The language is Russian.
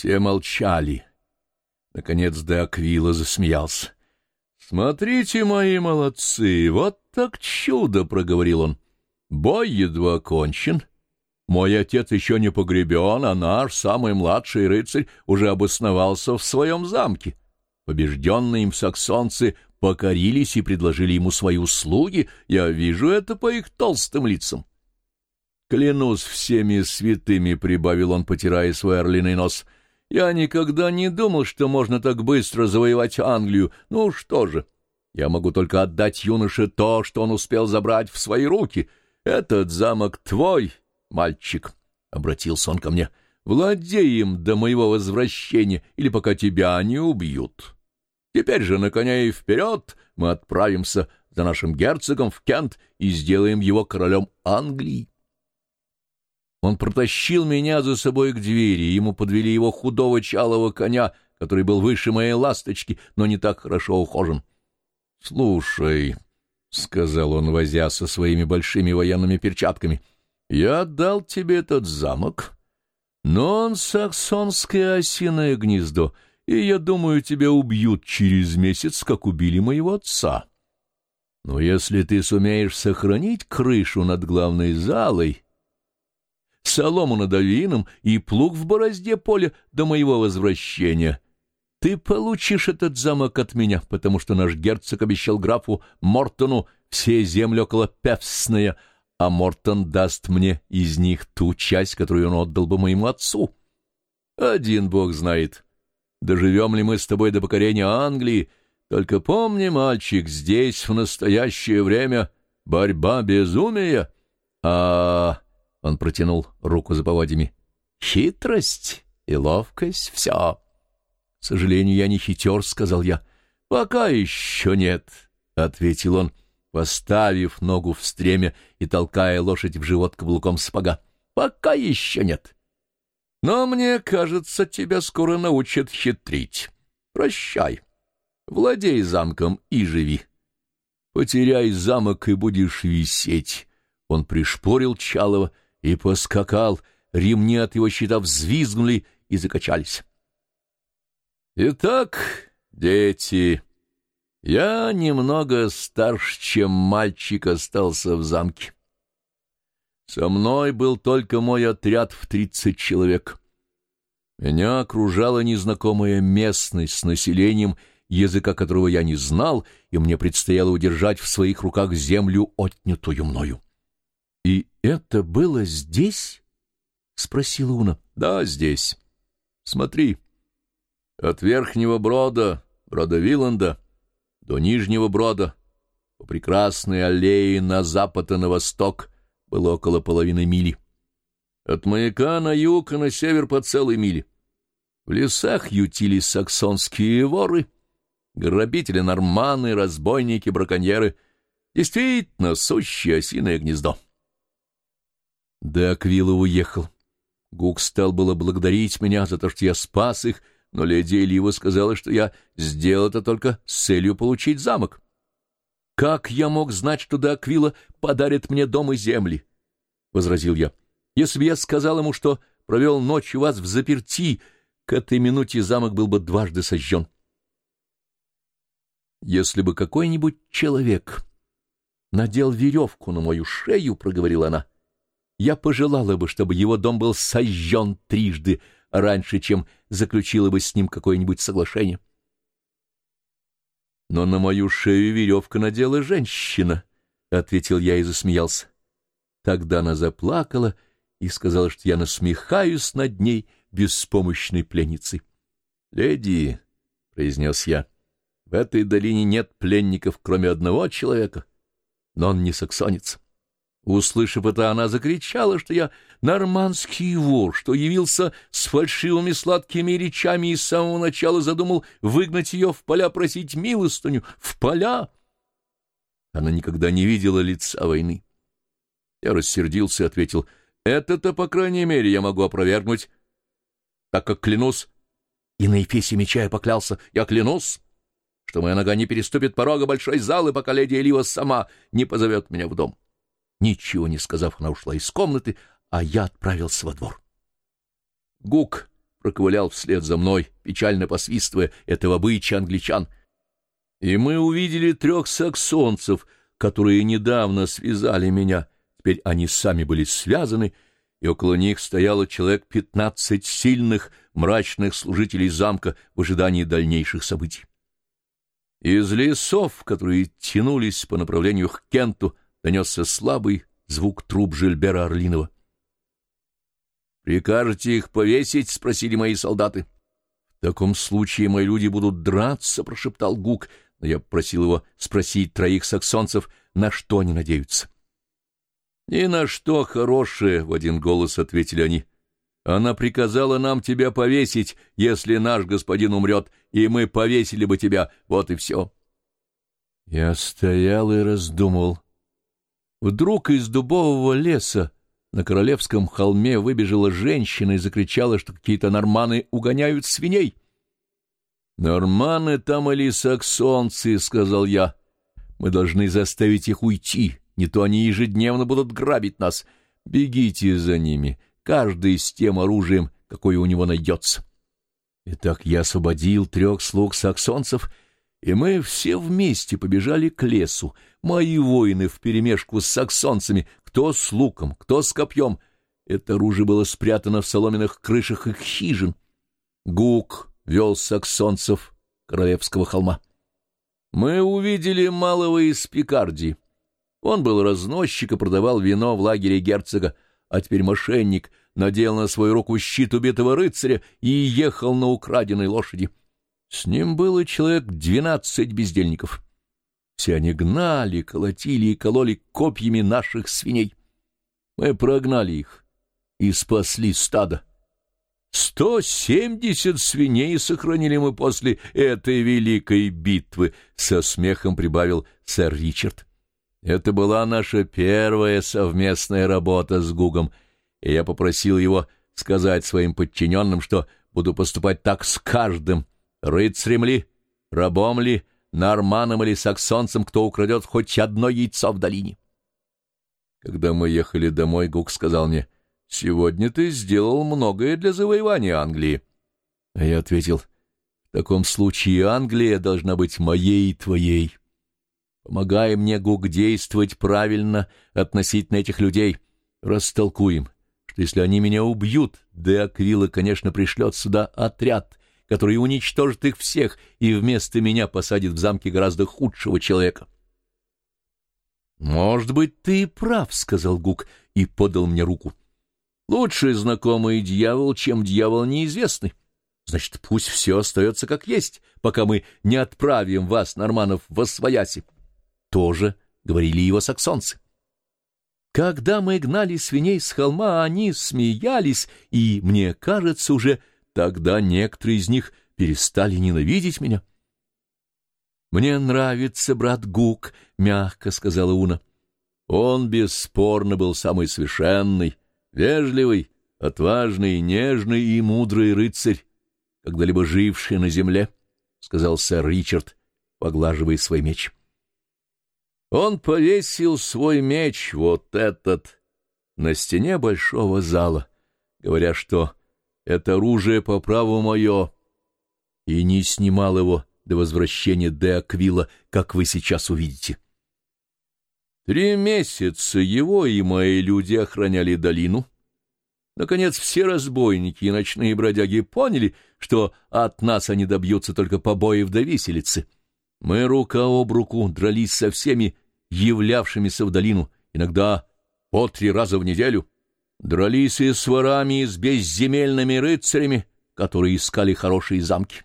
Все молчали. Наконец де Аквила засмеялся. «Смотрите, мои молодцы, вот так чудо!» — проговорил он. «Бой едва окончен. Мой отец еще не погребен, а наш, самый младший рыцарь, уже обосновался в своем замке. Побежденные им саксонцы покорились и предложили ему свои услуги. Я вижу это по их толстым лицам. «Клянусь всеми святыми», — прибавил он, потирая свой орлиный нос, — я никогда не думал, что можно так быстро завоевать Англию. Ну что же, я могу только отдать юноше то, что он успел забрать в свои руки. Этот замок твой, мальчик, — обратился он ко мне. Владей им до моего возвращения, или пока тебя не убьют. Теперь же на коня и вперед мы отправимся за нашим герцогом в Кент и сделаем его королем Англии. Он протащил меня за собой к двери, ему подвели его худого чалого коня, который был выше моей ласточки, но не так хорошо ухожен. — Слушай, — сказал он, возя со своими большими военными перчатками, — я отдал тебе этот замок, но он саксонское осиное гнездо, и, я думаю, тебя убьют через месяц, как убили моего отца. Но если ты сумеешь сохранить крышу над главной залой солому над авином и плуг в борозде поля до моего возвращения. Ты получишь этот замок от меня, потому что наш герцог обещал графу Мортону все земли около Певсная, а Мортон даст мне из них ту часть, которую он отдал бы моему отцу. Один бог знает, доживем ли мы с тобой до покорения Англии, только помни, мальчик, здесь в настоящее время борьба безумия, а он протянул руку за поводьями. «Хитрость и ловкость — все». «К сожалению, я не хитер», — сказал я. «Пока еще нет», — ответил он, поставив ногу в стремя и толкая лошадь в живот каблуком сапога. «Пока еще нет. Но мне кажется, тебя скоро научат хитрить. Прощай. Владей замком и живи. Потеряй замок и будешь висеть». Он пришпорил Чалова и поскакал, ремни от его щита взвизгнули и закачались. Итак, дети, я немного старше, чем мальчик остался в замке. Со мной был только мой отряд в тридцать человек. Меня окружала незнакомая местность с населением, языка которого я не знал, и мне предстояло удержать в своих руках землю, отнятую мною. — И это было здесь? — спросила Уна. — Да, здесь. Смотри. От верхнего брода, брода Виланда, до нижнего брода, по прекрасной аллее на запад и на восток, было около половины мили. От маяка на юг и на север по целой миле. В лесах ютились саксонские воры, грабители-норманы, разбойники, браконьеры. Действительно, сущее осиное гнездо. Де Аквила уехал. Гук стал было благодарить меня за то, что я спас их, но леди Элива сказала, что я сделал это только с целью получить замок. «Как я мог знать, что Де подарит мне дом и земли?» — возразил я. «Если бы я сказал ему, что провел ночь у вас в заперти, к этой минуте замок был бы дважды сожжен». «Если бы какой-нибудь человек надел веревку на мою шею, — проговорила она, — я пожелала бы, чтобы его дом был сожжен трижды раньше, чем заключила бы с ним какое-нибудь соглашение. Но на мою шею веревка надела женщина, — ответил я и засмеялся. Тогда она заплакала и сказала, что я насмехаюсь над ней беспомощной пленницей. — Леди, — произнес я, — в этой долине нет пленников, кроме одного человека, но он не саксонец. Услышав это, она закричала, что я нормандский вор, что явился с фальшивыми сладкими речами и с самого начала задумал выгнать ее в поля просить милостыню. В поля! Она никогда не видела лица войны. Я рассердился и ответил, это-то, по крайней мере, я могу опровергнуть, так как клянусь. И на эфесе меча я поклялся, я клянусь, что моя нога не переступит порога большой залы, пока леди Элива сама не позовет меня в дом. Ничего не сказав, она ушла из комнаты, а я отправился во двор. Гук проковылял вслед за мной, печально посвистывая этого быча англичан. И мы увидели трех саксонцев, которые недавно связали меня. Теперь они сами были связаны, и около них стояло человек пятнадцать сильных, мрачных служителей замка в ожидании дальнейших событий. Из лесов, которые тянулись по направлению к Кенту, донесся слабый звук труб Жильбера Орлинова. «Прикажете их повесить?» — спросили мои солдаты. «В таком случае мои люди будут драться», — прошептал Гук, но я просил его спросить троих саксонцев, на что они надеются. «Ни на что хорошее», — в один голос ответили они. Она приказала нам тебя повесить, если наш господин умрет, и мы повесили бы тебя, вот и все. Я стоял и раздумывал. Вдруг из дубового леса на королевском холме выбежала женщина и закричала, что какие-то норманы угоняют свиней. «Норманы там или саксонцы», — сказал я. «Мы должны заставить их уйти, не то они ежедневно будут грабить нас. Бегите за ними» каждый с тем оружием, какое у него найдется. Итак, я освободил трех слуг саксонцев, и мы все вместе побежали к лесу, мои воины вперемешку с саксонцами, кто с луком, кто с копьем. Это оружие было спрятано в соломенных крышах их хижин. Гук вел саксонцев Королевского холма. Мы увидели малого из Пикардии. Он был разносчик и продавал вино в лагере герцога, а теперь мошенник надел на свою руку щит убитого рыцаря и ехал на украденной лошади. С ним было человек двенадцать бездельников. Все они гнали, колотили и кололи копьями наших свиней. Мы прогнали их и спасли стадо. Сто семьдесят свиней сохранили мы после этой великой битвы, — со смехом прибавил сэр Ричард. Это была наша первая совместная работа с Гугом, и я попросил его сказать своим подчиненным, что буду поступать так с каждым, рыцарем ли, рабом ли, норманом или саксонцем, кто украдет хоть одно яйцо в долине. Когда мы ехали домой, Гук сказал мне, «Сегодня ты сделал многое для завоевания Англии». А я ответил, «В таком случае Англия должна быть моей и твоей». Помогай мне, Гук, действовать правильно относительно этих людей. Растолкуем, что если они меня убьют, Де Аквила, конечно, пришлет сюда отряд, который уничтожит их всех и вместо меня посадит в замке гораздо худшего человека. «Может быть, ты и прав», — сказал Гук и подал мне руку. «Лучший знакомый дьявол, чем дьявол неизвестный. Значит, пусть все остается как есть, пока мы не отправим вас, норманов, в Освояси» тоже говорили его саксонцы. Когда мы гнали свиней с холма, они смеялись, и, мне кажется, уже тогда некоторые из них перестали ненавидеть меня. «Мне нравится брат Гук», — мягко сказала Уна. Он бесспорно был самый совершенный, вежливый, отважный, нежный и мудрый рыцарь, когда-либо живший на земле, — сказал сэр Ричард, поглаживая свой меч. Он повесил свой меч, вот этот, на стене большого зала, говоря, что это оружие по праву мое, и не снимал его до возвращения де Аквила, как вы сейчас увидите. Три месяца его и мои люди охраняли долину. Наконец все разбойники и ночные бродяги поняли, что от нас они добьются только побоев до виселицы. Мы рука об руку дрались со всеми, являвшимися в долину, иногда по три раза в неделю. Дрались и с ворами, и с безземельными рыцарями, которые искали хорошие замки.